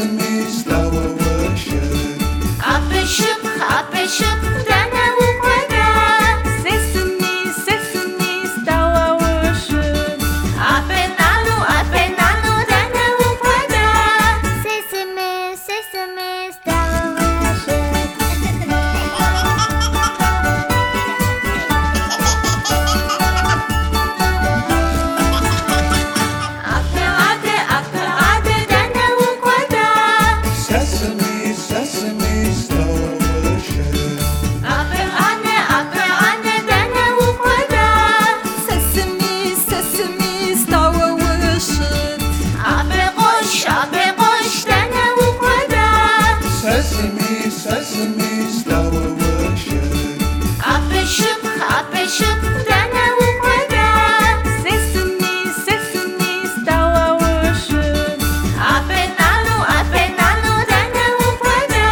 Gözümüz davul sesimiz sesimiz davul ışık Apeşik apeşik danavu kada Sesimiz sesimiz davul ışık Apenalu apenalu danavu kada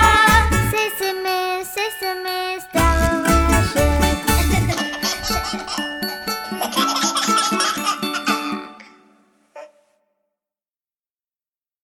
Sesimiz sesimiz